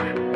Thank you.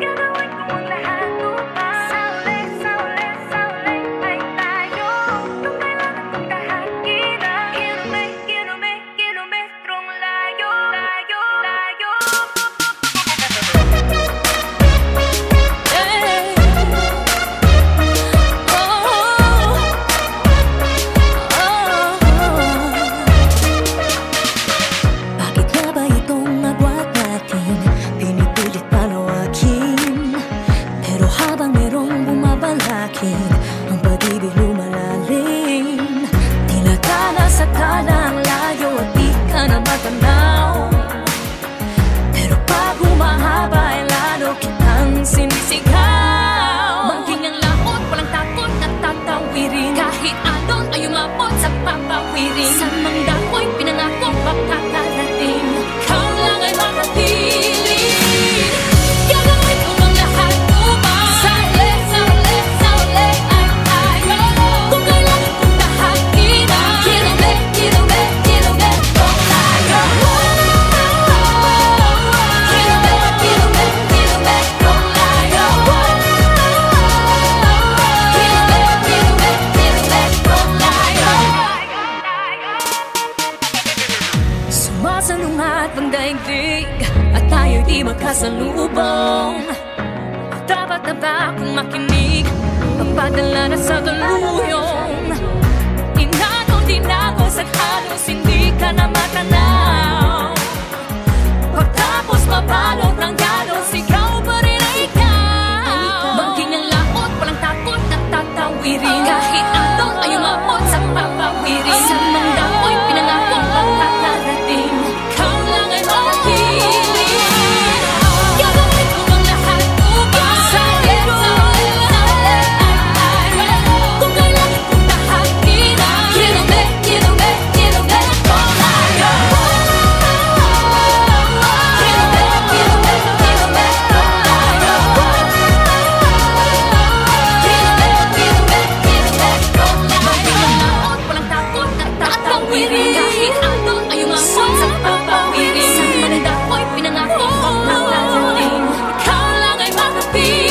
salungat ng daigdig At tayo di magkasalubong. Dapat na ba akong makinig? Pagpadala na sa galuyong happy.